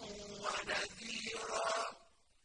Thank you.